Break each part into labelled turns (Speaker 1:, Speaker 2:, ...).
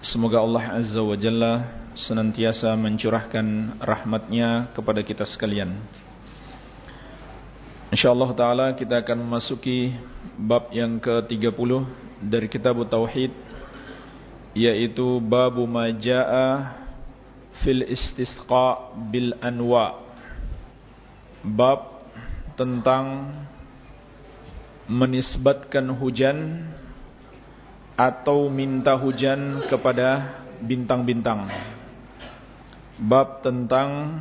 Speaker 1: Semoga Allah Azza wa Jalla senantiasa mencurahkan rahmatnya kepada kita sekalian. InsyaAllah ta'ala kita akan memasuki bab yang ke-30 dari kitab Tauhid Yaitu babu maja'a fil istisqa bil anwa. Bab tentang menisbatkan hujan atau minta hujan kepada bintang-bintang. Bab tentang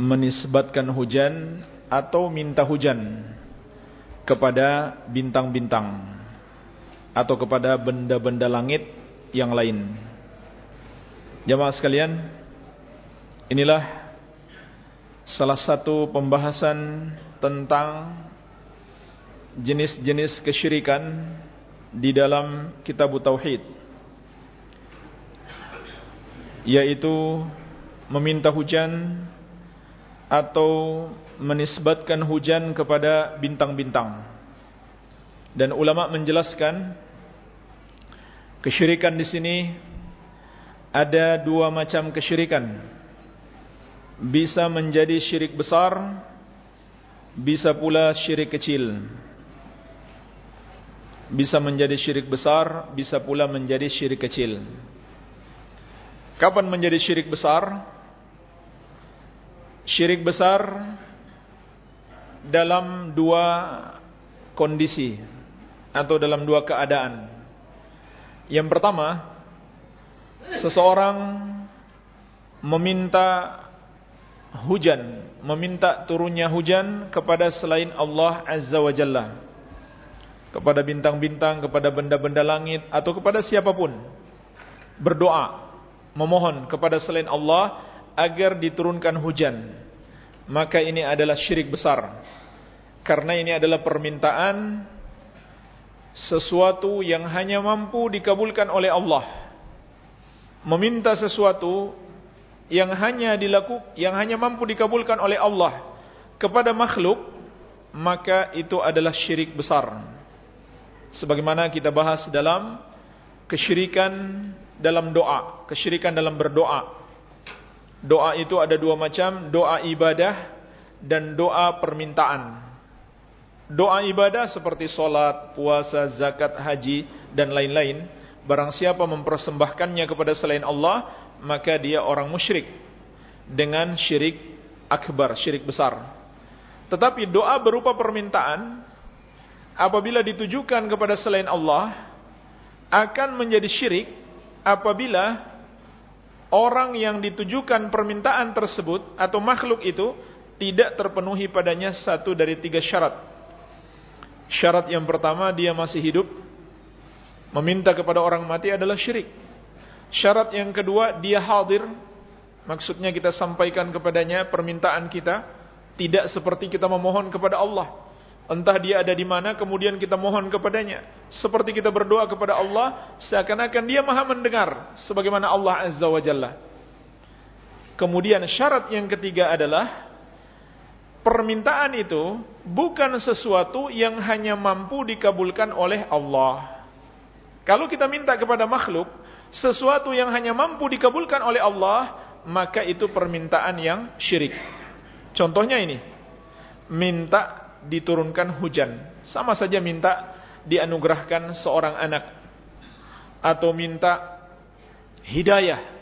Speaker 1: menisbatkan hujan atau minta hujan kepada bintang-bintang atau kepada benda-benda langit yang lain. Jamaah sekalian, inilah salah satu pembahasan tentang jenis-jenis kesyirikan di dalam kitab tauhid yaitu meminta hujan atau menisbatkan hujan kepada bintang-bintang. Dan ulama menjelaskan kesyirikan di sini ada dua macam kesyirikan. Bisa menjadi syirik besar bisa pula syirik kecil bisa menjadi syirik besar, bisa pula menjadi syirik kecil. Kapan menjadi syirik besar? Syirik besar dalam dua kondisi atau dalam dua keadaan. Yang pertama, seseorang meminta hujan, meminta turunnya hujan kepada selain Allah Azza wa Jalla kepada bintang-bintang, kepada benda-benda langit atau kepada siapa pun. Berdoa memohon kepada selain Allah agar diturunkan hujan. Maka ini adalah syirik besar. Karena ini adalah permintaan sesuatu yang hanya mampu dikabulkan oleh Allah. Meminta sesuatu yang hanya dilakukan yang hanya mampu dikabulkan oleh Allah kepada makhluk maka itu adalah syirik besar sebagaimana kita bahas dalam kesyirikan dalam doa, kesyirikan dalam berdoa. Doa itu ada dua macam, doa ibadah dan doa permintaan. Doa ibadah seperti solat, puasa, zakat, haji dan lain-lain. Barang siapa mempersembahkannya kepada selain Allah, maka dia orang musyrik dengan syirik akbar, syirik besar. Tetapi doa berupa permintaan apabila ditujukan kepada selain Allah akan menjadi syirik apabila orang yang ditujukan permintaan tersebut atau makhluk itu tidak terpenuhi padanya satu dari tiga syarat. Syarat yang pertama dia masih hidup. Meminta kepada orang mati adalah syirik. Syarat yang kedua dia hadir. Maksudnya kita sampaikan kepadanya permintaan kita tidak seperti kita memohon kepada Allah. Entah dia ada di mana kemudian kita mohon kepadanya. Seperti kita berdoa kepada Allah, seakan-akan dia maha mendengar. Sebagaimana Allah Azza wa Jalla. Kemudian syarat yang ketiga adalah, permintaan itu bukan sesuatu yang hanya mampu dikabulkan oleh Allah. Kalau kita minta kepada makhluk, sesuatu yang hanya mampu dikabulkan oleh Allah, maka itu permintaan yang syirik. Contohnya ini, minta diturunkan hujan. Sama saja minta dianugerahkan seorang anak. Atau minta hidayah.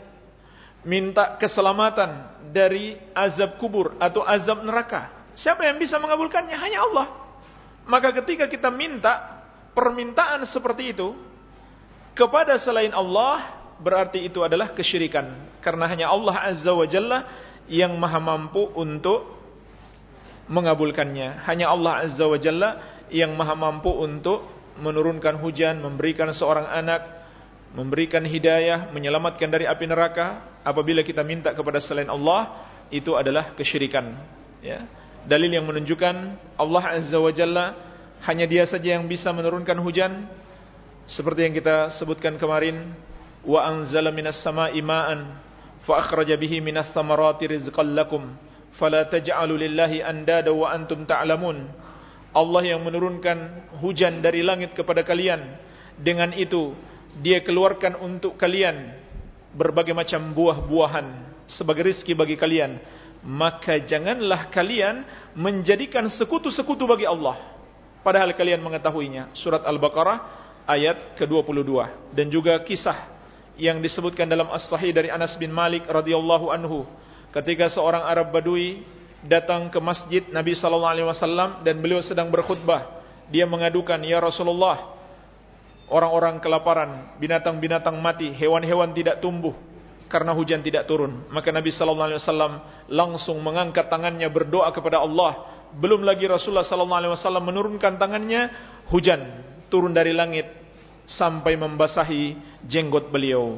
Speaker 1: Minta keselamatan dari azab kubur atau azab neraka. Siapa yang bisa mengabulkannya? Hanya Allah. Maka ketika kita minta permintaan seperti itu kepada selain Allah, berarti itu adalah kesyirikan. Karena hanya Allah Azza wa Jalla yang maha mampu untuk mengabulkannya. Hanya Allah Azza wa Jalla yang maha mampu untuk menurunkan hujan, memberikan seorang anak, memberikan hidayah, menyelamatkan dari api neraka apabila kita minta kepada selain Allah itu adalah kesyirikan ya. Dalil yang menunjukkan Allah Azza wa Jalla hanya dia saja yang bisa menurunkan hujan seperti yang kita sebutkan kemarin wa anzala minas sama'i ma'an fa akhraja bihi minas thamarati rizqan lakum fala taj'alu lillahi andada wa antum ta'lamun. Allah yang menurunkan hujan dari langit kepada kalian. Dengan itu dia keluarkan untuk kalian berbagai macam buah-buahan sebagai rizki bagi kalian. Maka janganlah kalian menjadikan sekutu-sekutu bagi Allah. Padahal kalian mengetahuinya. Surat Al-Baqarah ayat ke-22 dan juga kisah yang disebutkan dalam As-Sahih dari Anas bin Malik radhiyallahu anhu ketika seorang Arab Badui datang ke masjid Nabi sallallahu alaihi wasallam dan beliau sedang berkhutbah dia mengadukan ya Rasulullah orang-orang kelaparan, binatang-binatang mati, hewan-hewan tidak tumbuh karena hujan tidak turun. Maka Nabi sallallahu alaihi wasallam langsung mengangkat tangannya berdoa kepada Allah. Belum lagi Rasulullah sallallahu alaihi wasallam menurunkan tangannya, hujan turun dari langit sampai membasahi jenggot beliau.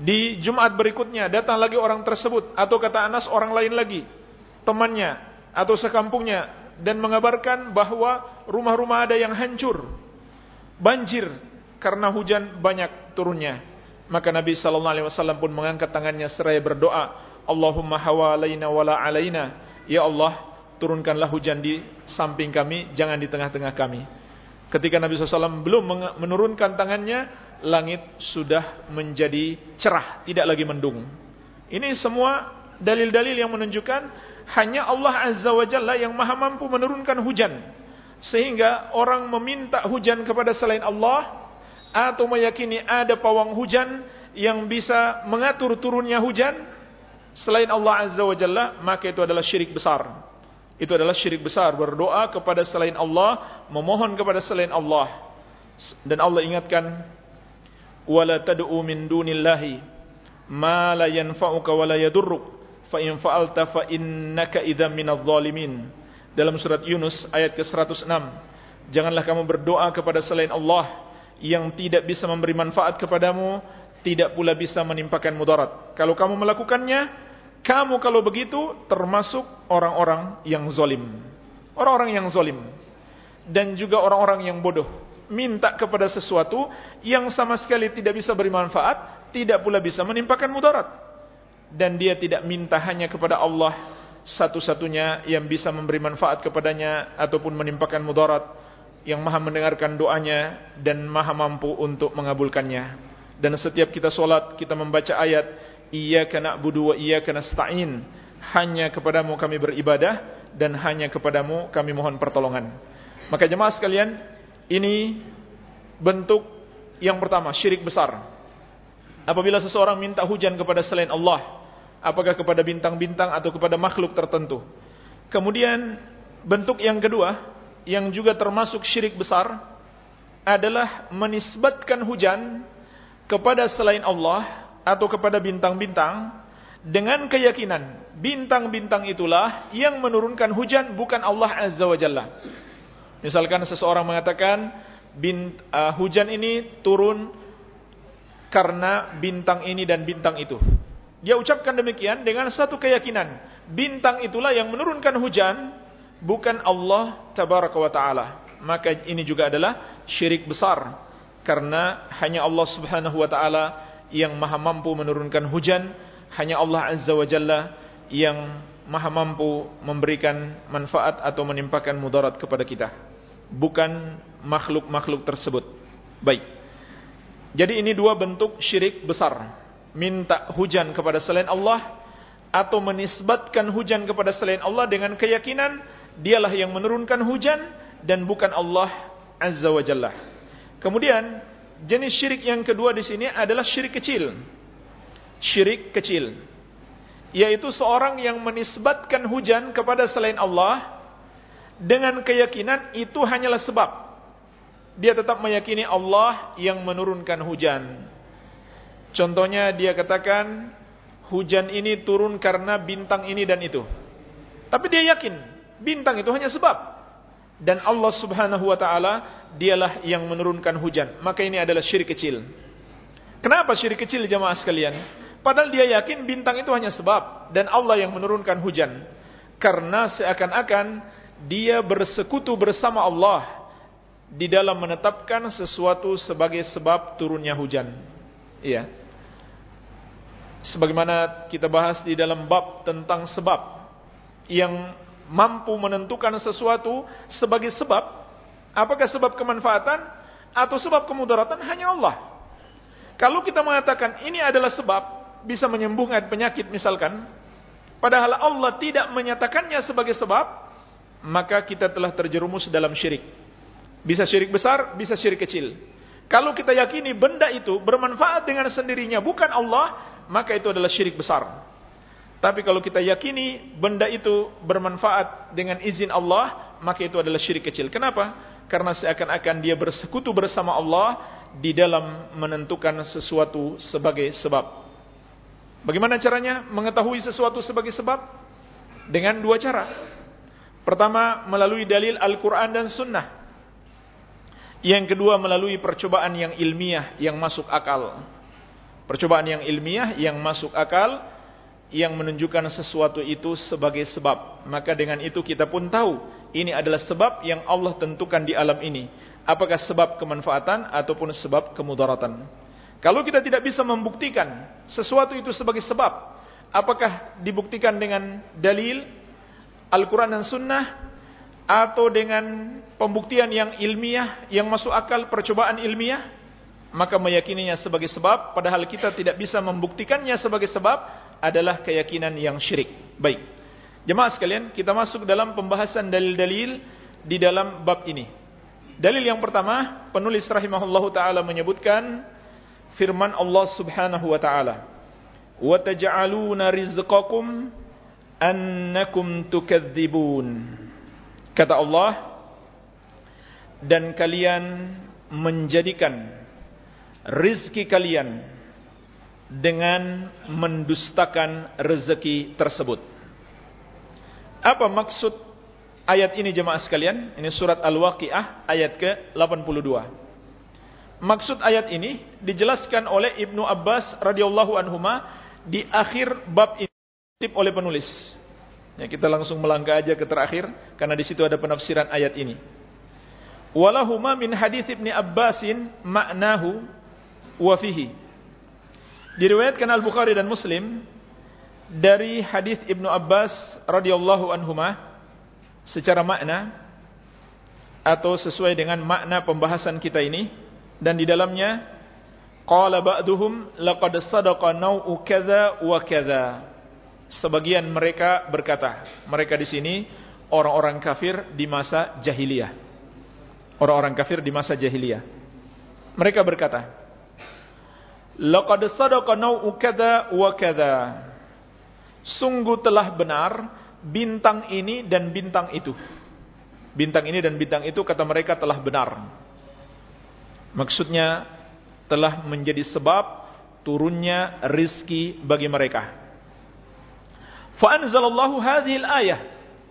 Speaker 1: Di Jumat berikutnya datang lagi orang tersebut atau kata Anas orang lain lagi, temannya atau sekampungnya dan mengabarkan bahwa rumah-rumah ada yang hancur banjir karena hujan banyak turunnya. Maka Nabi sallallahu alaihi wasallam pun mengangkat tangannya seraya berdoa, Allahumma hawalaina wala alaina. Ya Allah, turunkanlah hujan di samping kami, jangan di tengah-tengah kami. Ketika Nabi SAW belum menurunkan tangannya, langit sudah menjadi cerah, tidak lagi mendung. Ini semua dalil-dalil yang menunjukkan hanya Allah Azza wa Jalla yang maha mampu menurunkan hujan sehingga orang meminta hujan kepada selain Allah atau meyakini ada pawang hujan yang bisa mengatur turunnya hujan selain Allah Azza wa Jalla maka itu adalah syirik besar itu adalah syirik besar. Berdoa kepada selain Allah memohon kepada selain Allah. Dan Allah ingatkan wala tad'u min dunillahi ma la yanfa'uka wa la yadurruk. Fa in fa'alta fa innaka idzan minadh dhalimin dalam surat Yunus ayat ke-106 janganlah kamu berdoa kepada selain Allah yang tidak bisa memberi manfaat kepadamu tidak pula bisa menimpakan mudarat. Kalau kamu melakukannya kamu kalau begitu termasuk orang-orang yang zalim orang-orang yang zalim dan juga orang-orang yang bodoh. Minta kepada sesuatu yang sama sekali tidak bisa beri manfaat tidak pula bisa menimpakan mudarat. Dan dia tidak minta hanya kepada Allah satu-satunya yang bisa memberi manfaat kepadanya ataupun menimpakan mudarat yang maha mendengarkan doanya dan maha mampu untuk mengabulkannya. Dan setiap kita solat kita membaca ayat iyyaka na'budu wa iyyaka nasta'in. Hanya kepadamu kami beribadah dan hanya kepadamu kami mohon pertolongan. Maka jemaah sekalian ini bentuk yang pertama syirik besar. Apabila seseorang minta hujan kepada selain Allah apakah kepada bintang-bintang atau kepada makhluk tertentu. Kemudian bentuk yang kedua yang juga termasuk syirik besar adalah menisbatkan hujan kepada selain Allah atau kepada bintang-bintang dengan keyakinan bintang-bintang itulah yang menurunkan hujan bukan Allah Azza wa Jalla. Misalkan seseorang mengatakan bint, uh, hujan ini turun karena bintang ini dan bintang itu. Dia ucapkan demikian dengan satu keyakinan. Bintang itulah yang menurunkan hujan. Bukan Allah tabaraka wa ta'ala. Maka ini juga adalah syirik besar. Karena hanya Allah subhanahu wa ta'ala yang maha mampu menurunkan hujan. Hanya Allah azza wa jalla yang maha mampu memberikan manfaat atau menimpakan mudarat kepada kita. Bukan makhluk-makhluk tersebut. Baik. Jadi ini dua bentuk syirik besar minta hujan kepada selain Allah atau menisbatkan hujan kepada selain Allah dengan keyakinan dialah yang menurunkan hujan dan bukan Allah Azza wa Jalla. Kemudian jenis syirik yang kedua di sini adalah syirik kecil. Syirik kecil yaitu seorang yang menisbatkan hujan kepada selain Allah dengan keyakinan itu hanyalah sebab. Dia tetap meyakini Allah yang menurunkan hujan. Contohnya dia katakan hujan ini turun karena bintang ini dan itu. Tapi dia yakin bintang itu hanya sebab. Dan Allah subhanahu wa ta'ala dialah yang menurunkan hujan. Maka ini adalah syirik kecil. Kenapa syirik kecil jamaah sekalian? Padahal dia yakin bintang itu hanya sebab dan Allah yang menurunkan hujan. Karena seakan-akan dia bersekutu bersama Allah di dalam menetapkan sesuatu sebagai sebab turunnya hujan. Iya. Sebagaimana kita bahas di dalam bab tentang sebab yang mampu menentukan sesuatu sebagai sebab, apakah sebab kemanfaatan atau sebab kemudaratan hanya Allah. Kalau kita mengatakan ini adalah sebab bisa menyembuhkan penyakit misalkan, padahal Allah tidak menyatakannya sebagai sebab, maka kita telah terjerumus dalam syirik. Bisa syirik besar, bisa syirik kecil. Kalau kita yakini benda itu bermanfaat dengan sendirinya bukan Allah, maka itu adalah syirik besar. Tapi kalau kita yakini benda itu bermanfaat dengan izin Allah, maka itu adalah syirik kecil. Kenapa? Karena seakan-akan dia bersekutu bersama Allah di dalam menentukan sesuatu sebagai sebab. Bagaimana caranya mengetahui sesuatu sebagai sebab? Dengan dua cara. Pertama, melalui dalil Al-Quran dan Sunnah. Yang kedua, melalui percobaan yang ilmiah, yang masuk akal. Percobaan yang ilmiah, yang masuk akal, yang menunjukkan sesuatu itu sebagai sebab. Maka dengan itu kita pun tahu ini adalah sebab yang Allah tentukan di alam ini. Apakah sebab kemanfaatan ataupun sebab kemudaratan. Kalau kita tidak bisa membuktikan sesuatu itu sebagai sebab, apakah dibuktikan dengan dalil Al-Quran dan Sunnah atau dengan pembuktian yang ilmiah, yang masuk akal percobaan ilmiah, maka meyakininya sebagai sebab, padahal kita tidak bisa membuktikannya sebagai sebab, adalah keyakinan yang syirik. Baik. Jemaah sekalian, kita masuk dalam pembahasan dalil-dalil di dalam bab ini. Dalil yang pertama, penulis rahimahullahu taala menyebutkan firman Allah Subhanahu wa taala, "Wa taj'aluna rizqakum annakum tukadzibun." Kata Allah, dan kalian menjadikan rizki kalian dengan mendustakan rezeki tersebut. Apa maksud ayat ini jemaah sekalian? Ini surat Al-Waqiah ayat ke-82. Maksud ayat ini dijelaskan oleh Ibnu Abbas radhiyallahu anhuma di akhir bab ini oleh penulis. Ya, kita langsung melangkah aja ke terakhir karena di situ ada penafsiran ayat ini. Walahuma min hadis Ibnu Abbasin ma'nahu wa fihi Diriwayatkan Al-Bukhari dan Muslim dari hadis Ibnu Abbas radhiyallahu anhuma secara makna atau sesuai dengan makna pembahasan kita ini. Dan di dalamnya qala ba'duhum laqad sadaqa nau'u kadza wa kadza. Sebagian mereka berkata mereka di sini orang-orang kafir di masa jahiliyah. Orang-orang kafir di masa jahiliyah. Mereka berkata Laqad sadaqa nau'u kadza wa kadza. Sungguh telah benar bintang ini dan bintang itu. Bintang ini dan bintang itu kata mereka telah benar. Maksudnya telah menjadi sebab turunnya rizki bagi mereka. Fa anzalallahu hadhil ayah.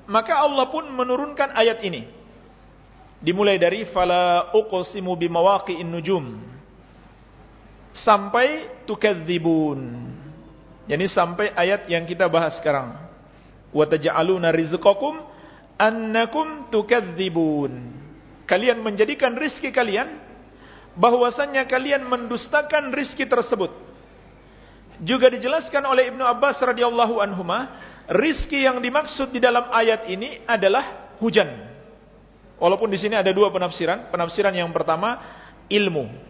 Speaker 1: Maka Allah pun menurunkan ayat ini. Dimulai dari fala uqsimu bimawaqi'in nujum sampai tukadzibun. Yani sampai ayat yang kita bahas sekarang. Wa taj'aluna rizqakum annakum tukadzibun. Kalian menjadikan rizki kalian bahwasannya kalian mendustakan rizki tersebut. Juga dijelaskan oleh Ibnu Abbas radhiyallahu anhuma, rizki yang dimaksud di dalam ayat ini adalah hujan. Walaupun di sini ada dua penafsiran. Penafsiran yang pertama ilmu.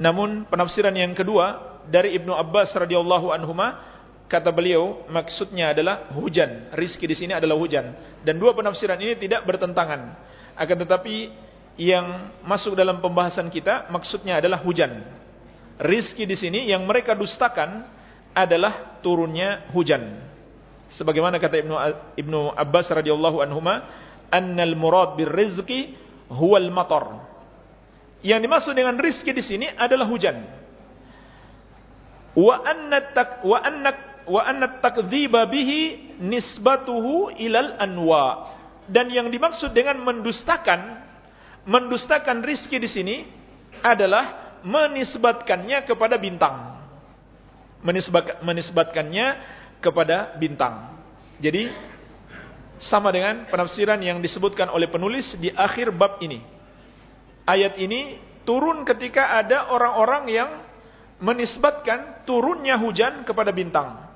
Speaker 1: Namun penafsiran yang kedua dari Ibnu Abbas radhiyallahu anhuma kata beliau maksudnya adalah hujan. Rizki di sini adalah hujan. Dan dua penafsiran ini tidak bertentangan. Akan tetapi yang masuk dalam pembahasan kita maksudnya adalah hujan. Rizki di sini yang mereka dustakan adalah turunnya hujan. Sebagaimana kata Ibnu Ibnu Abbas radhiyallahu anhuma, "Annal murad birrizqi huwal matar." Yang dimaksud dengan rizki di sini adalah hujan. Wa anna tak wa anna wa anna takdziba bihi nisbatuhu ilal anwa. Dan yang dimaksud dengan mendustakan mendustakan rizki di sini adalah menisbatkannya kepada bintang. Menisbat, menisbatkannya kepada bintang. Jadi sama dengan penafsiran yang disebutkan oleh penulis di akhir bab ini. Ayat ini turun ketika ada orang-orang yang menisbatkan turunnya hujan kepada bintang.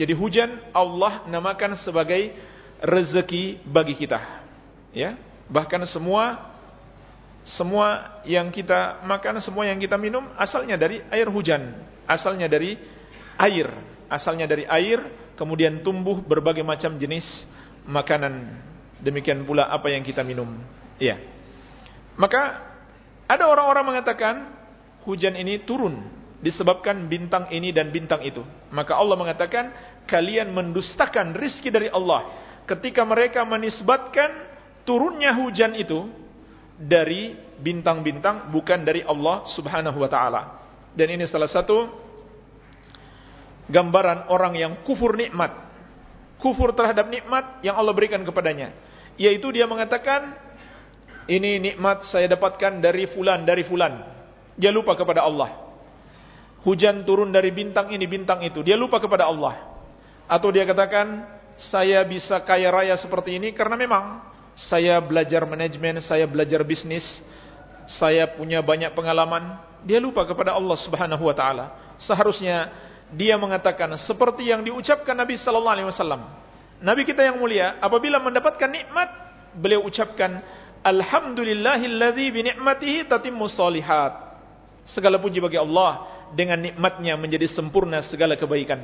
Speaker 1: Jadi hujan Allah namakan sebagai rezeki bagi kita. Ya, bahkan semua semua yang kita makan, semua yang kita minum asalnya dari air hujan, asalnya dari air, asalnya dari air, kemudian tumbuh berbagai macam jenis makanan. Demikian pula apa yang kita minum. Ya. Maka ada orang-orang mengatakan hujan ini turun disebabkan bintang ini dan bintang itu. Maka Allah mengatakan kalian mendustakan rizki dari Allah ketika mereka menisbatkan turunnya hujan itu dari bintang-bintang bukan dari Allah Subhanahu wa taala. Dan ini salah satu gambaran orang yang kufur nikmat. Kufur terhadap nikmat yang Allah berikan kepadanya, yaitu dia mengatakan ini nikmat saya dapatkan dari fulan, dari fulan. Dia lupa kepada Allah. Hujan turun dari bintang ini, bintang itu. Dia lupa kepada Allah. Atau dia katakan, saya bisa kaya raya seperti ini karena memang saya belajar manajemen, saya belajar bisnis, saya punya banyak pengalaman. Dia lupa kepada Allah Subhanahu wa taala. Seharusnya dia mengatakan seperti yang diucapkan Nabi sallallahu alaihi wasallam. Nabi kita yang mulia apabila mendapatkan nikmat, beliau ucapkan alhamdulillahilladzi bi ni'matihi tatimmu shalihat. Segala puji bagi Allah dengan nikmatnya menjadi sempurna segala kebaikan.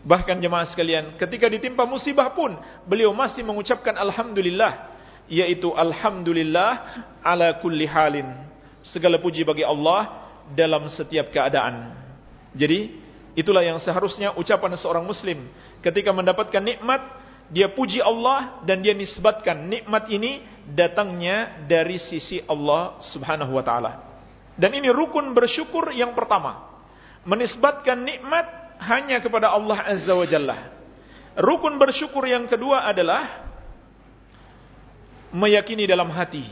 Speaker 1: Bahkan jemaah sekalian, ketika ditimpa musibah pun beliau masih mengucapkan alhamdulillah, yaitu alhamdulillah ala kulli halin. Segala puji bagi Allah dalam setiap keadaan. Jadi, itulah yang seharusnya ucapan seorang muslim ketika mendapatkan nikmat, dia puji Allah dan dia nisbatkan nikmat ini datangnya dari sisi Allah Subhanahu wa taala. Dan ini rukun bersyukur yang pertama. Menisbatkan nikmat hanya kepada Allah Azza wa Jalla. Rukun bersyukur yang kedua adalah meyakini dalam hati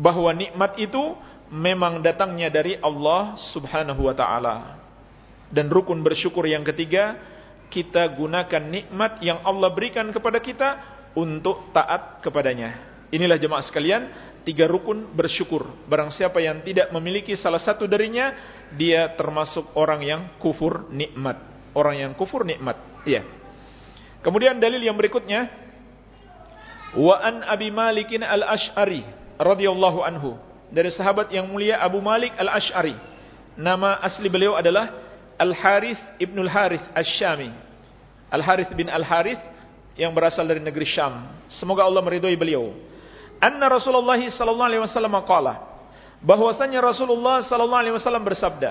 Speaker 1: bahwa nikmat itu memang datangnya dari Allah Subhanahu wa taala. Dan rukun bersyukur yang ketiga, kita gunakan nikmat yang Allah berikan kepada kita untuk taat kepadanya. Inilah jemaah sekalian, tiga rukun bersyukur. Barang siapa yang tidak memiliki salah satu darinya, dia termasuk orang yang kufur nikmat. Orang yang kufur nikmat. Iya. Kemudian dalil yang berikutnya, wa an Abi Malikin al-Ash'ari radhiyallahu anhu. Dari sahabat yang mulia Abu Malik al-Ash'ari. Nama asli beliau adalah Al-Harith ibn al-Harith Asy-Syami. Al-Harith bin Al-Harith yang berasal dari negeri Syam. Semoga Allah meridhai beliau anna Rasulullah sallallahu alaihi wasallam qala bahwasanya Rasulullah sallallahu alaihi wasallam bersabda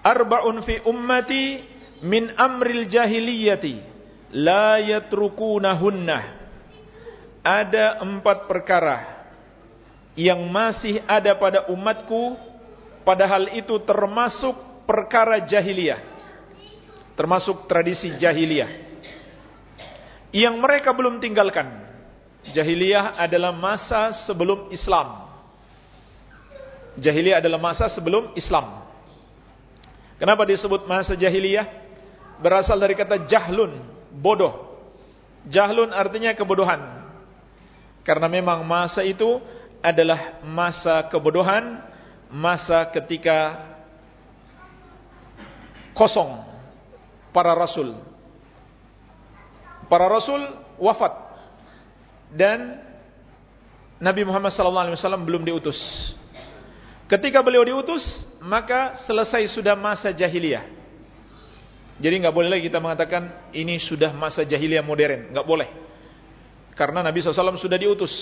Speaker 1: arba'un fi ummati min amril jahiliyati la yatrukunahunna ada empat perkara yang masih ada pada umatku padahal itu termasuk perkara jahiliyah termasuk tradisi jahiliyah yang mereka belum tinggalkan Jahiliyah adalah masa sebelum Islam. Jahiliyah adalah masa sebelum Islam. Kenapa disebut masa jahiliyah? Berasal dari kata jahlun, bodoh. Jahlun artinya kebodohan. Karena memang masa itu adalah masa kebodohan, masa ketika kosong para rasul. Para rasul wafat dan Nabi Muhammad SAW belum diutus. Ketika beliau diutus, maka selesai sudah masa jahiliyah. Jadi nggak boleh lagi kita mengatakan ini sudah masa jahiliyah modern, nggak boleh. Karena Nabi SAW sudah diutus.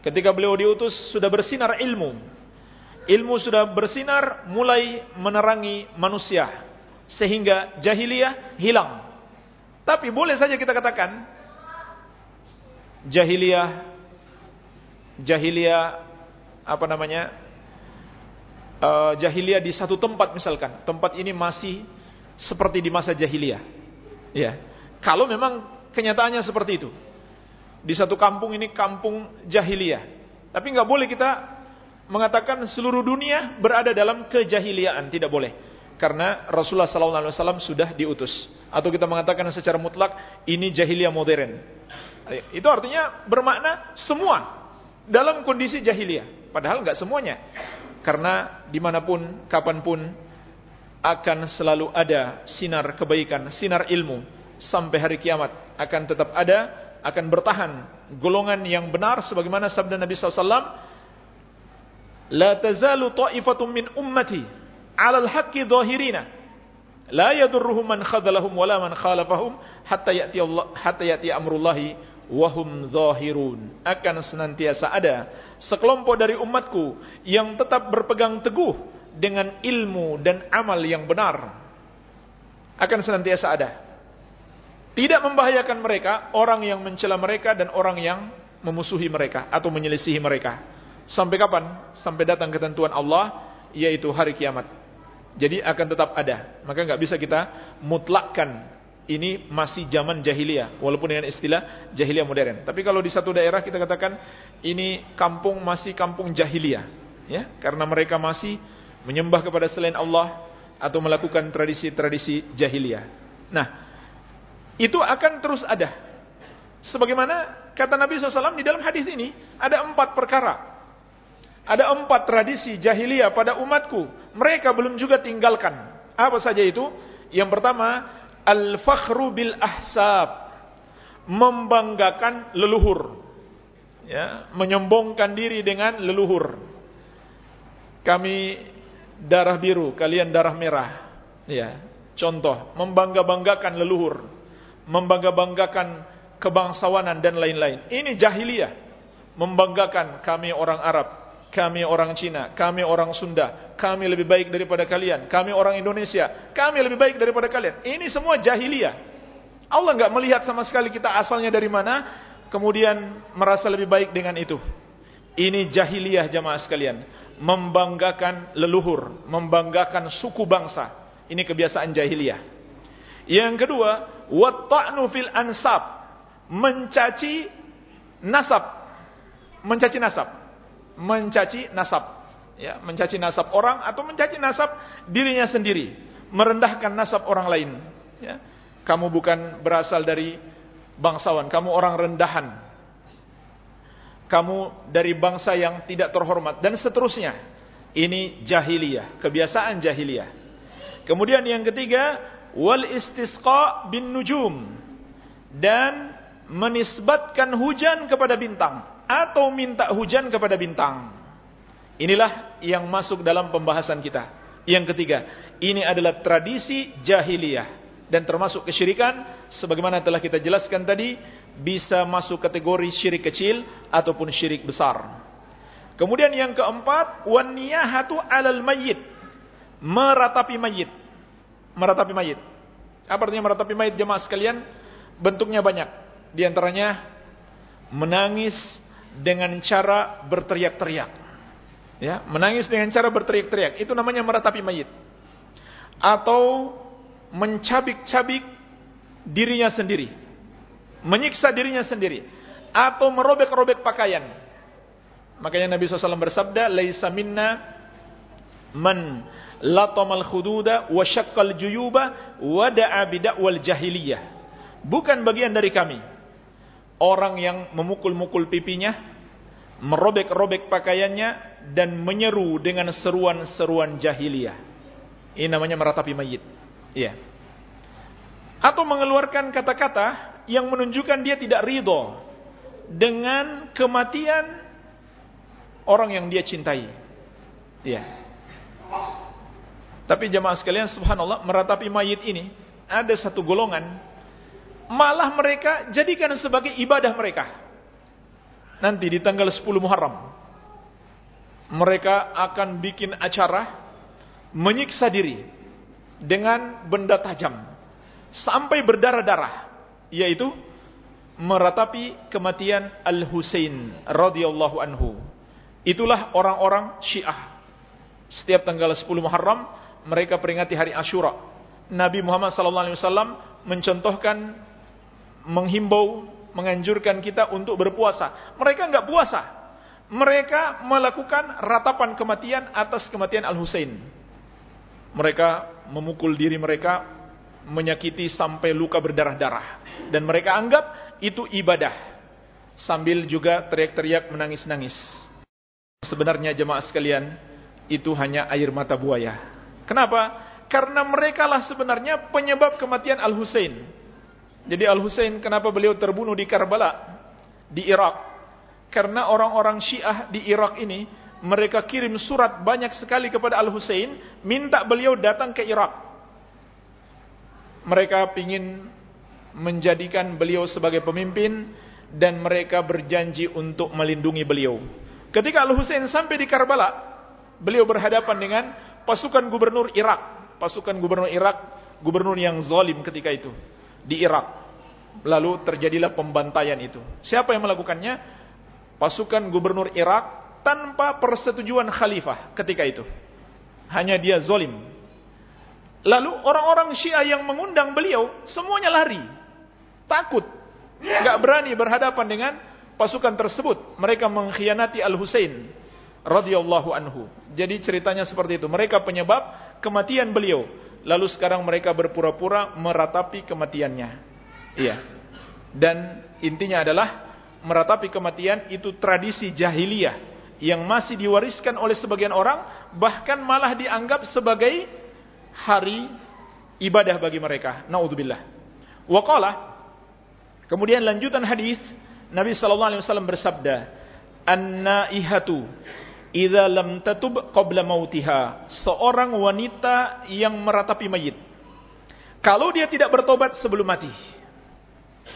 Speaker 1: Ketika beliau diutus sudah bersinar ilmu. Ilmu sudah bersinar mulai menerangi manusia sehingga jahiliyah hilang. Tapi boleh saja kita katakan jahiliyah jahiliyah apa namanya uh, jahiliyah di satu tempat misalkan. Tempat ini masih seperti di masa jahiliyah. Ya. Kalau memang kenyataannya seperti itu di satu kampung ini kampung jahiliyah. Tapi nggak boleh kita mengatakan seluruh dunia berada dalam kejahiliaan, tidak boleh. Karena Rasulullah SAW sudah diutus. Atau kita mengatakan secara mutlak, ini jahiliyah modern. Itu artinya bermakna semua dalam kondisi jahiliyah. Padahal nggak semuanya. Karena di mana pun, kapan pun, akan selalu ada sinar kebaikan, sinar ilmu. Sampai hari kiamat akan tetap ada, akan bertahan. Golongan yang benar sebagaimana sabda Nabi SAW, La tazalu ta'ifatum min ummati alal haqqi dhahirina. La yadurruhum man khadalahum wala man khalafahum hatta ya'ti Allah hatta ya'ti amrullahi wa zahirun akan senantiasa ada sekelompok dari umatku yang tetap berpegang teguh dengan ilmu dan amal yang benar. Akan senantiasa ada. Tidak membahayakan mereka orang yang mencela mereka dan orang yang memusuhi mereka atau menyelisihi mereka. Sampai kapan? Sampai datang ketentuan Allah yaitu hari kiamat jadi akan tetap ada. Maka nggak bisa kita mutlakkan ini masih zaman jahiliyah walaupun dengan istilah jahiliyah modern. Tapi kalau di satu daerah kita katakan ini kampung masih kampung jahiliyah, ya, karena mereka masih menyembah kepada selain Allah atau melakukan tradisi-tradisi jahiliyah. Nah, itu akan terus ada. Sebagaimana kata Nabi SAW di dalam hadis ini ada empat perkara ada empat tradisi jahiliyah pada umatku. Mereka belum juga tinggalkan. Apa saja itu? Yang pertama, al-fakhru bil ahsab. Membanggakan leluhur. Ya, menyombongkan diri dengan leluhur. Kami darah biru, kalian darah merah. Ya, contoh, membangga-banggakan leluhur, membangga-banggakan kebangsawanan dan lain-lain. Ini jahiliyah. Membanggakan kami orang Arab, kami orang Cina, kami orang Sunda, kami lebih baik daripada kalian, kami orang Indonesia, kami lebih baik daripada kalian. Ini semua jahiliyah. Allah nggak melihat sama sekali kita asalnya dari mana, kemudian merasa lebih baik dengan itu. Ini jahiliyah jamaah sekalian, membanggakan leluhur, membanggakan suku bangsa. Ini kebiasaan jahiliyah. Yang kedua, watta'nu fil ansab, mencaci nasab. Mencaci nasab mencaci nasab, ya, mencaci nasab orang atau mencaci nasab dirinya sendiri, merendahkan nasab orang lain. Ya. Kamu bukan berasal dari bangsawan, kamu orang rendahan. Kamu dari bangsa yang tidak terhormat dan seterusnya. Ini jahiliyah, kebiasaan jahiliyah. Kemudian yang ketiga, wal istisqa bin nujum dan menisbatkan hujan kepada bintang atau minta hujan kepada bintang. Inilah yang masuk dalam pembahasan kita. Yang ketiga, ini adalah tradisi jahiliyah dan termasuk kesyirikan sebagaimana telah kita jelaskan tadi bisa masuk kategori syirik kecil ataupun syirik besar. Kemudian yang keempat, waniyahatu alal mayyit. Meratapi mayit. Meratapi mayit. Apa artinya meratapi mayit jemaah sekalian? Bentuknya banyak. Di antaranya menangis dengan cara berteriak-teriak. Ya, menangis dengan cara berteriak-teriak. Itu namanya meratapi mayit. Atau mencabik-cabik dirinya sendiri. Menyiksa dirinya sendiri. Atau merobek-robek pakaian. Makanya Nabi SAW bersabda, Laisa minna man latamal khududa wa syakkal juyuba wa da'a bida'wal jahiliyah. Bukan bagian dari kami orang yang memukul-mukul pipinya, merobek-robek pakaiannya dan menyeru dengan seruan-seruan jahiliyah. Ini namanya meratapi mayit. Iya. Atau mengeluarkan kata-kata yang menunjukkan dia tidak ridho dengan kematian orang yang dia cintai. Iya. Tapi jemaah sekalian subhanallah meratapi mayit ini ada satu golongan malah mereka jadikan sebagai ibadah mereka. Nanti di tanggal 10 Muharram mereka akan bikin acara menyiksa diri dengan benda tajam sampai berdarah-darah yaitu meratapi kematian Al-Husain radhiyallahu anhu. Itulah orang-orang Syiah. Setiap tanggal 10 Muharram mereka peringati hari Asyura. Nabi Muhammad sallallahu alaihi wasallam mencontohkan menghimbau, menganjurkan kita untuk berpuasa. Mereka enggak puasa. mereka melakukan ratapan kematian atas kematian Al-Husain. Mereka memukul diri mereka, menyakiti sampai luka berdarah-darah. Dan mereka anggap itu ibadah. Sambil juga teriak-teriak menangis-nangis. Sebenarnya jemaah sekalian, itu hanya air mata buaya. Kenapa? Karena mereka lah sebenarnya penyebab kematian Al-Husain. Jadi Al-Husain kenapa beliau terbunuh di Karbala? Di Irak karena orang-orang Syiah di Irak ini mereka kirim surat banyak sekali kepada Al-Husain minta beliau datang ke Irak. Mereka ingin menjadikan beliau sebagai pemimpin dan mereka berjanji untuk melindungi beliau. Ketika Al-Husain sampai di Karbala, beliau berhadapan dengan pasukan gubernur Irak, pasukan gubernur Irak, gubernur yang zalim ketika itu di Irak. Lalu terjadilah pembantaian itu. Siapa yang melakukannya? pasukan gubernur Irak tanpa persetujuan khalifah ketika itu. Hanya dia zolim. Lalu orang-orang Syiah yang mengundang beliau semuanya lari. Takut. Gak berani berhadapan dengan pasukan tersebut. Mereka mengkhianati Al-Husain radhiyallahu anhu. Jadi ceritanya seperti itu. Mereka penyebab kematian beliau. Lalu sekarang mereka berpura-pura meratapi kematiannya. Iya. Dan intinya adalah meratapi kematian itu tradisi jahiliyah yang masih diwariskan oleh sebagian orang bahkan malah dianggap sebagai hari ibadah bagi mereka. Nauzubillah. Waqala kemudian lanjutan hadis Nabi sallallahu alaihi wasallam bersabda, "An-naihatu idza lam tatub qabla mautiha." Seorang wanita yang meratapi mayit. Kalau dia tidak bertobat sebelum mati.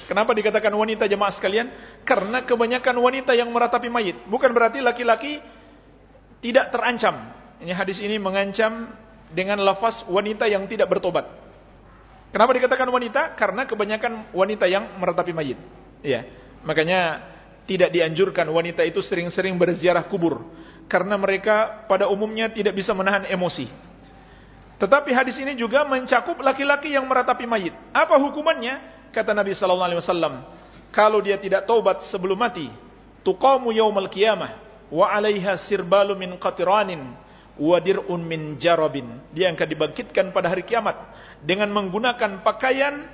Speaker 1: Kenapa dikatakan wanita jemaah sekalian? Karena kebanyakan wanita yang meratapi mayit. Bukan berarti laki-laki tidak terancam. Ini hadis ini mengancam dengan lafaz wanita yang tidak bertobat. Kenapa dikatakan wanita? Karena kebanyakan wanita yang meratapi mayit. Ya, makanya tidak dianjurkan wanita itu sering-sering berziarah kubur karena mereka pada umumnya tidak bisa menahan emosi. Tetapi hadis ini juga mencakup laki-laki yang meratapi mayit. Apa hukumannya? Kata Nabi sallallahu alaihi wasallam, kalau dia tidak taubat sebelum mati, tuqamu yaumal qiyamah wa 'alaiha sirbalu min qatiranin wa dir'un min jarabin. Dia akan dibangkitkan pada hari kiamat dengan menggunakan pakaian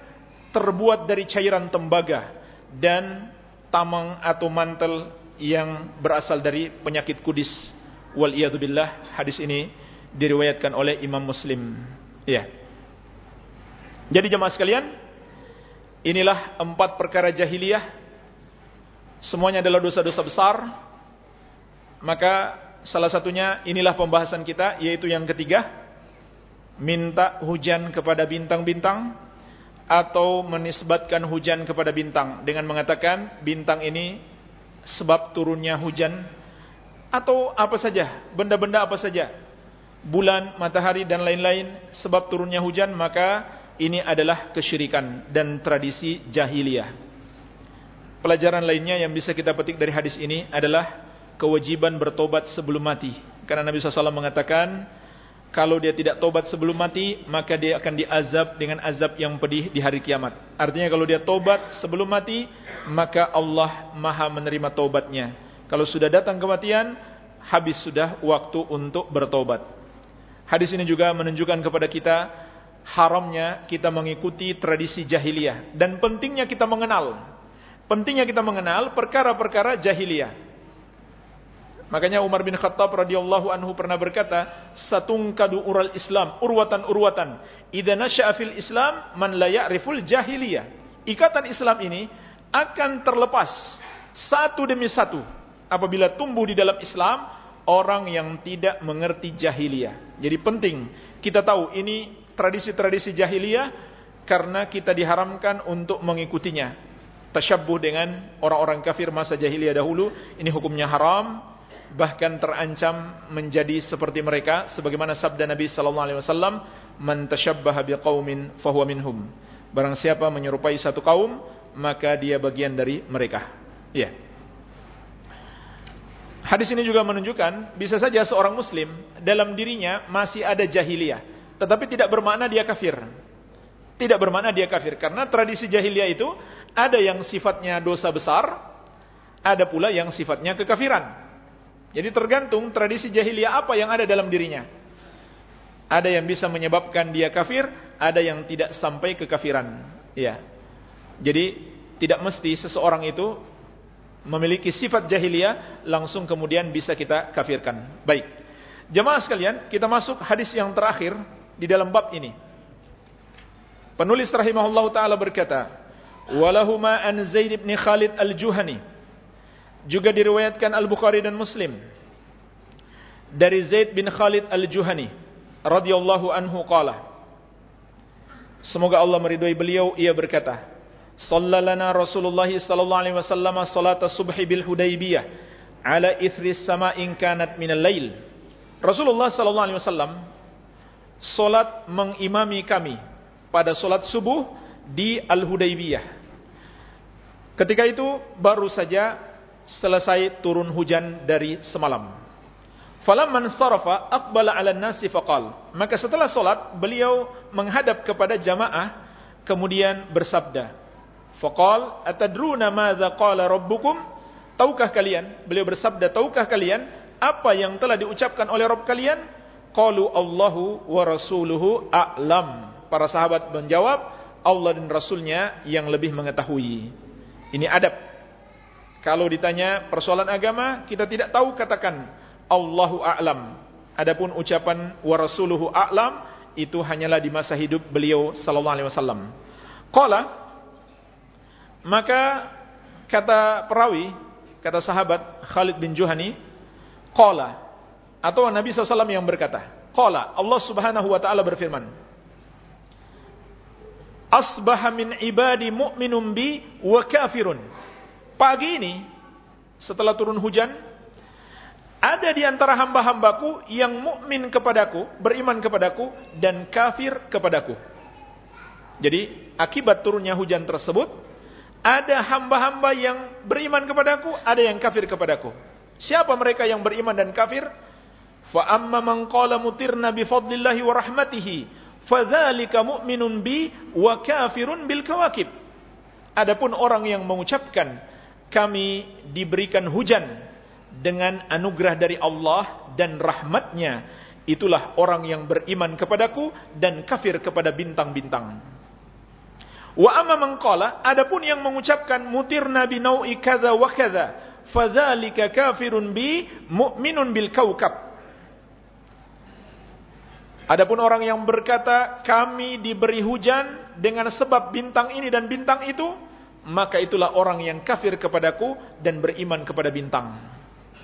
Speaker 1: terbuat dari cairan tembaga dan tamang atau mantel yang berasal dari penyakit kudis. Wal billah. Hadis ini diriwayatkan oleh Imam Muslim. Ya. Jadi jemaah sekalian, Inilah empat perkara jahiliyah. Semuanya adalah dosa-dosa besar. Maka salah satunya inilah pembahasan kita yaitu yang ketiga. Minta hujan kepada bintang-bintang atau menisbatkan hujan kepada bintang dengan mengatakan bintang ini sebab turunnya hujan atau apa saja, benda-benda apa saja. Bulan, matahari dan lain-lain sebab turunnya hujan maka ini adalah kesyirikan dan tradisi jahiliyah. Pelajaran lainnya yang bisa kita petik dari hadis ini adalah kewajiban bertobat sebelum mati. Karena Nabi SAW mengatakan, kalau dia tidak tobat sebelum mati, maka dia akan diazab dengan azab yang pedih di hari kiamat. Artinya kalau dia tobat sebelum mati, maka Allah maha menerima tobatnya. Kalau sudah datang kematian, habis sudah waktu untuk bertobat. Hadis ini juga menunjukkan kepada kita haramnya kita mengikuti tradisi jahiliyah dan pentingnya kita mengenal pentingnya kita mengenal perkara-perkara jahiliyah makanya Umar bin Khattab radhiyallahu anhu pernah berkata satungkadu ural Islam urwatan urwatan. Idza nasya'a fil Islam man la ya'riful jahiliyah. Ikatan Islam ini akan terlepas satu demi satu apabila tumbuh di dalam Islam orang yang tidak mengerti jahiliyah. Jadi penting kita tahu ini tradisi-tradisi jahiliyah karena kita diharamkan untuk mengikutinya. Tasyabbuh dengan orang-orang kafir masa jahiliyah dahulu, ini hukumnya haram, bahkan terancam menjadi seperti mereka sebagaimana sabda Nabi sallallahu alaihi wasallam, "Man tasyabbaha biqaumin fahuwa minhum." Barang siapa menyerupai satu kaum, maka dia bagian dari mereka. Ya. Hadis ini juga menunjukkan bisa saja seorang muslim dalam dirinya masih ada jahiliyah tetapi tidak bermakna dia kafir. Tidak bermakna dia kafir karena tradisi jahiliyah itu ada yang sifatnya dosa besar, ada pula yang sifatnya kekafiran. Jadi tergantung tradisi jahiliyah apa yang ada dalam dirinya. Ada yang bisa menyebabkan dia kafir, ada yang tidak sampai kekafiran. Ya. Jadi tidak mesti seseorang itu memiliki sifat jahiliyah langsung kemudian bisa kita kafirkan. Baik. Jemaah sekalian, kita masuk hadis yang terakhir di dalam bab ini. Penulis rahimahullah taala berkata, "Walahuma an Zaid bin Khalid al-Juhani." Juga diriwayatkan Al-Bukhari dan Muslim. Dari Zaid bin Khalid al-Juhani radhiyallahu anhu qala Semoga Allah meridhai beliau. Ia berkata Sallalana Rasulullah sallallahu alaihi wasallam salat subhi bil Hudaybiyah ala ithri sama'in kanat minal lail Rasulullah sallallahu alaihi wasallam salat mengimami kami pada salat subuh di Al-Hudaybiyah. Ketika itu baru saja selesai turun hujan dari semalam. Falamman sarafa aqbala 'ala an-nasi faqal. Maka setelah salat beliau menghadap kepada jamaah kemudian bersabda. Faqal atadruna madza qala rabbukum? Tahukah kalian? Beliau bersabda, tahukah kalian apa yang telah diucapkan oleh Rabb kalian? Qalu Allahu wa rasuluhu a'lam. Para sahabat menjawab, Allah dan Rasulnya yang lebih mengetahui. Ini adab kalau ditanya persoalan agama, kita tidak tahu katakan Allahu a'lam. Adapun ucapan wa rasuluhu a'lam itu hanyalah di masa hidup beliau sallallahu alaihi wasallam. Qala maka kata perawi, kata sahabat Khalid bin Juhani, qala atau Nabi SAW yang berkata, qala Allah Subhanahu wa taala berfirman, Asbaha min ibadi mu'minun bi wa kafirun. Pagi ini, setelah turun hujan, ada di antara hamba-hambaku yang mukmin kepadaku, beriman kepadaku, dan kafir kepadaku. Jadi, akibat turunnya hujan tersebut, ada hamba-hamba yang beriman kepadaku, ada yang kafir kepadaku. Siapa mereka yang beriman dan kafir? Fa amma man qala mutirna bi fadlillahi wa rahmatihi, fadzalika mu'minun bi wa kafirun bil kawakib. Adapun orang yang mengucapkan kami diberikan hujan dengan anugerah dari Allah dan rahmatnya. Itulah orang yang beriman kepadaku dan kafir kepada bintang-bintang. Wa amma man qala adapun yang mengucapkan mutir nabi nau'i kadza wa kadza fadzalika kafirun bi mu'minun bil kaukab. Adapun orang yang berkata kami diberi hujan dengan sebab bintang ini dan bintang itu maka itulah orang yang kafir kepadaku dan beriman kepada bintang.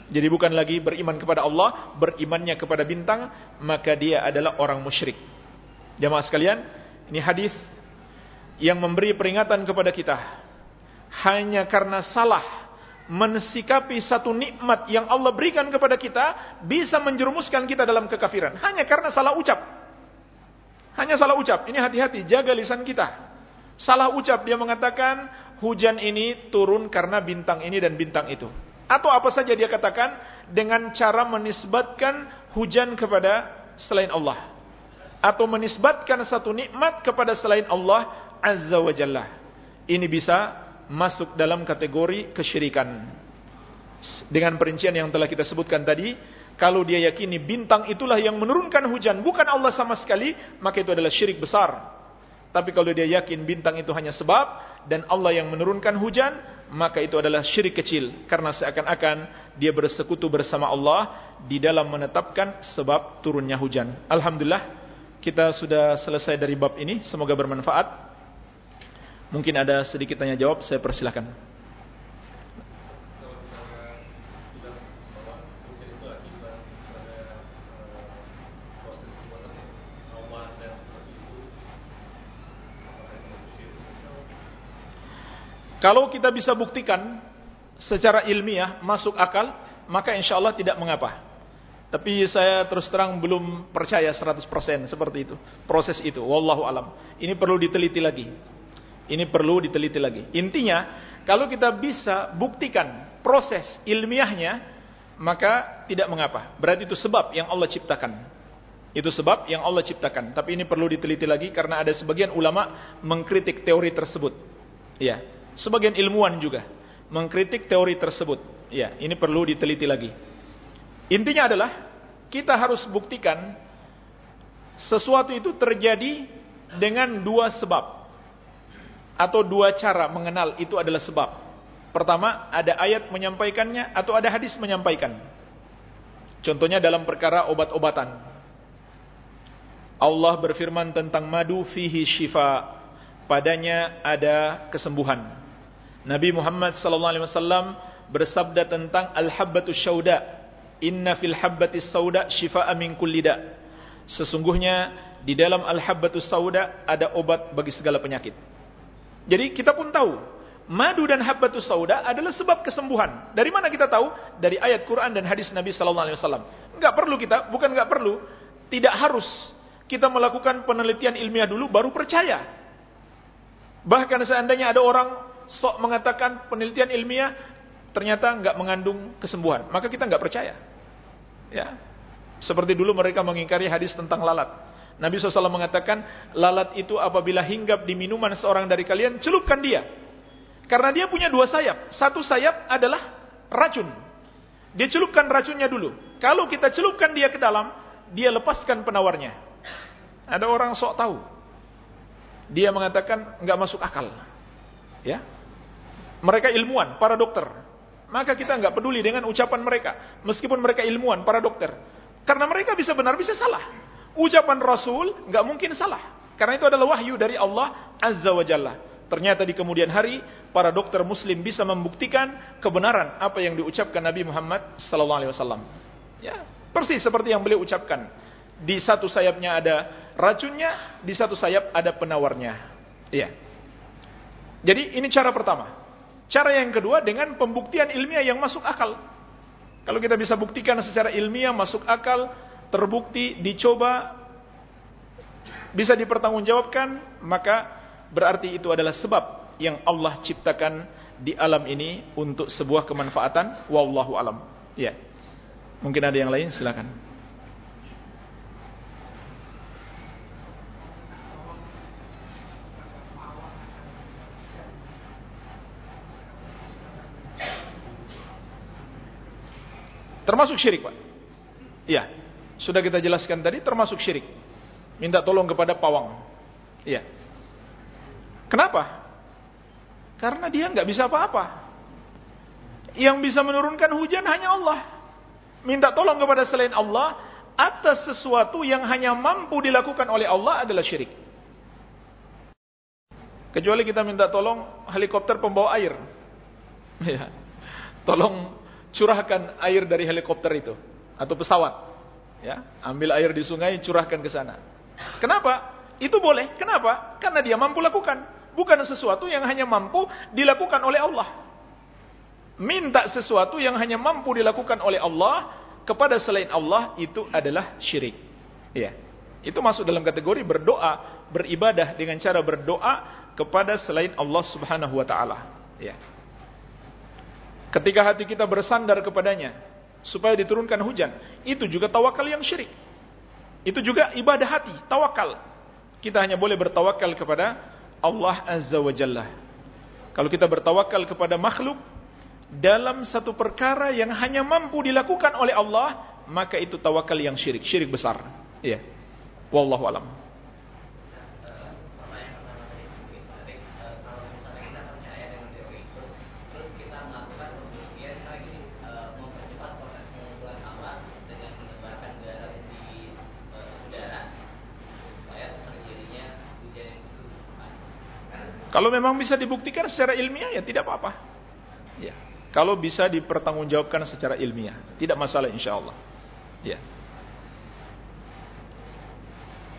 Speaker 1: Jadi bukan lagi beriman kepada Allah, berimannya kepada bintang, maka dia adalah orang musyrik. Jamaah sekalian, ini hadis yang memberi peringatan kepada kita. Hanya karena salah mensikapi satu nikmat yang Allah berikan kepada kita, bisa menjerumuskan kita dalam kekafiran. Hanya karena salah ucap. Hanya salah ucap. Ini hati-hati, jaga lisan kita. Salah ucap dia mengatakan hujan ini turun karena bintang ini dan bintang itu. Atau apa saja dia katakan dengan cara menisbatkan hujan kepada selain Allah. Atau menisbatkan satu nikmat kepada selain Allah Azza wa Jalla. Ini bisa masuk dalam kategori kesyirikan. Dengan perincian yang telah kita sebutkan tadi, kalau dia yakini bintang itulah yang menurunkan hujan, bukan Allah sama sekali, maka itu adalah syirik besar. Tapi kalau dia yakin bintang itu hanya sebab dan Allah yang menurunkan hujan, maka itu adalah syirik kecil karena seakan-akan dia bersekutu bersama Allah di dalam menetapkan sebab turunnya hujan. Alhamdulillah kita sudah selesai dari bab ini, semoga bermanfaat. Mungkin ada sedikit tanya jawab, saya persilahkan. Kalau kita bisa buktikan secara ilmiah masuk akal, maka insya Allah tidak mengapa. Tapi saya terus terang belum percaya 100% seperti itu. Proses itu, wallahu alam. Ini perlu diteliti lagi. Ini perlu diteliti lagi. Intinya, kalau kita bisa buktikan proses ilmiahnya, maka tidak mengapa. Berarti itu sebab yang Allah ciptakan. Itu sebab yang Allah ciptakan. Tapi ini perlu diteliti lagi karena ada sebagian ulama mengkritik teori tersebut. Ya. Sebagian ilmuwan juga mengkritik teori tersebut. Ya, ini perlu diteliti lagi. Intinya adalah kita harus buktikan sesuatu itu terjadi dengan dua sebab atau dua cara mengenal itu adalah sebab. Pertama, ada ayat menyampaikannya atau ada hadis menyampaikan. Contohnya dalam perkara obat-obatan. Allah berfirman tentang madu fihi shifa. Padanya ada kesembuhan. Nabi Muhammad sallallahu alaihi wasallam bersabda tentang al-habbatu syauda. Inna fil habbati sauda shifaa min kulli da. Sesungguhnya di dalam al-habbatu sauda ada obat bagi segala penyakit. Jadi kita pun tahu madu dan habbatus sauda adalah sebab kesembuhan. Dari mana kita tahu? Dari ayat Quran dan hadis Nabi sallallahu alaihi wasallam. Enggak perlu kita, bukan enggak perlu, tidak harus kita melakukan penelitian ilmiah dulu baru percaya. Bahkan seandainya ada orang sok mengatakan penelitian ilmiah ternyata enggak mengandung kesembuhan, maka kita enggak percaya. Ya. Seperti dulu mereka mengingkari hadis tentang lalat. Nabi SAW mengatakan, lalat itu apabila hinggap di minuman seorang dari kalian, celupkan dia. Karena dia punya dua sayap. Satu sayap adalah racun. Dia celupkan racunnya dulu. Kalau kita celupkan dia ke dalam, dia lepaskan penawarnya. Ada orang sok tahu. Dia mengatakan nggak masuk akal. Ya. Mereka ilmuwan, para dokter. Maka kita nggak peduli dengan ucapan mereka, meskipun mereka ilmuwan, para dokter. Karena mereka bisa benar, bisa salah. Ucapan Rasul nggak mungkin salah. Karena itu adalah wahyu dari Allah Azza wa Jalla. Ternyata di kemudian hari para dokter muslim bisa membuktikan kebenaran apa yang diucapkan Nabi Muhammad wasallam. Ya, persis seperti yang beliau ucapkan. Di satu sayapnya ada racunnya, di satu sayap ada penawarnya. Iya. Jadi ini cara pertama. Cara yang kedua dengan pembuktian ilmiah yang masuk akal. Kalau kita bisa buktikan secara ilmiah masuk akal, terbukti, dicoba, bisa dipertanggungjawabkan, maka berarti itu adalah sebab yang Allah ciptakan di alam ini untuk sebuah kemanfaatan. Wallahu alam. Ya. Mungkin ada yang lain, silakan. Termasuk syirik, Pak. Iya. Sudah kita jelaskan tadi termasuk syirik. Minta tolong kepada pawang. Iya. Kenapa? Karena dia nggak bisa apa-apa. Yang bisa menurunkan hujan hanya Allah. Minta tolong kepada selain Allah atas sesuatu yang hanya mampu dilakukan oleh Allah adalah syirik. Kecuali kita minta tolong helikopter pembawa air. Ya. Tolong curahkan air dari helikopter itu atau pesawat. Ya, ambil air di sungai, curahkan ke sana. Kenapa? Itu boleh. Kenapa? Karena dia mampu lakukan. Bukan sesuatu yang hanya mampu dilakukan oleh Allah. Minta sesuatu yang hanya mampu dilakukan oleh Allah kepada selain Allah itu adalah syirik. Ya. Itu masuk dalam kategori berdoa, beribadah dengan cara berdoa kepada selain Allah Subhanahu wa taala. Ya. Ketika hati kita bersandar kepadanya, supaya diturunkan hujan. Itu juga tawakal yang syirik. Itu juga ibadah hati, tawakal. Kita hanya boleh bertawakal kepada Allah Azza wa Jalla. Kalau kita bertawakal kepada makhluk dalam satu perkara yang hanya mampu dilakukan oleh Allah, maka itu tawakal yang syirik, syirik besar. Iya. Wallahu alam. Kalau memang bisa dibuktikan secara ilmiah ya tidak apa-apa. Ya. Kalau bisa dipertanggungjawabkan secara ilmiah, tidak masalah insya Allah. Ya.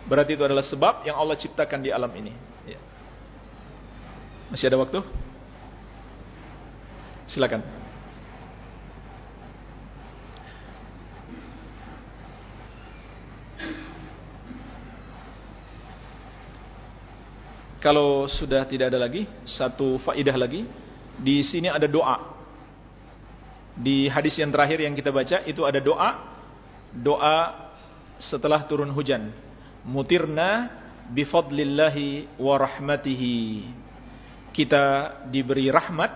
Speaker 1: Berarti itu adalah sebab yang Allah ciptakan di alam ini. Ya. Masih ada waktu? Silakan. Kalau sudah tidak ada lagi, satu faidah lagi. Di sini ada doa. Di hadis yang terakhir yang kita baca itu ada doa. Doa setelah turun hujan. Mutirna bifadlillahi wa rahmatihi. Kita diberi rahmat.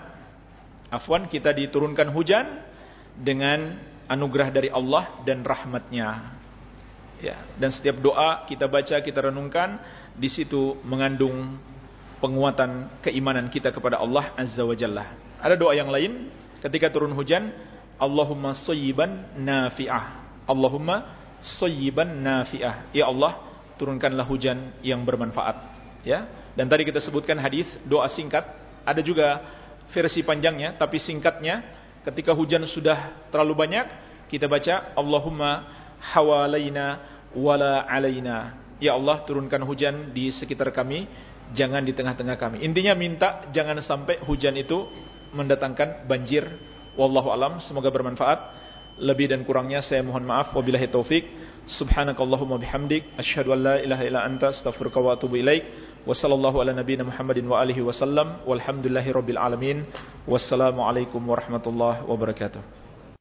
Speaker 1: Afwan, kita diturunkan hujan dengan anugerah dari Allah dan rahmatnya. Ya, dan setiap doa kita baca, kita renungkan, di situ mengandung penguatan keimanan kita kepada Allah Azza wa Jalla. Ada doa yang lain ketika turun hujan, Allahumma sayyiban nafi'ah. Allahumma sayyiban nafi'ah. Ya Allah, turunkanlah hujan yang bermanfaat. Ya. Dan tadi kita sebutkan hadis doa singkat, ada juga versi panjangnya tapi singkatnya ketika hujan sudah terlalu banyak kita baca Allahumma hawalaina wala alaina. Ya Allah turunkan hujan di sekitar kami, jangan di tengah-tengah kami. Intinya minta jangan sampai hujan itu mendatangkan banjir. Wallahu alam, semoga bermanfaat. Lebih dan kurangnya saya mohon maaf. Wabillahi taufik. Subhanakallahumma bihamdik asyhadu an la ilaha illa anta astaghfiruka wa atubu ilaik. Wa sallallahu ala nabiyyina Muhammadin wa alihi wasallam. Walhamdulillahirabbil alamin. Wassalamualaikum warahmatullahi wabarakatuh.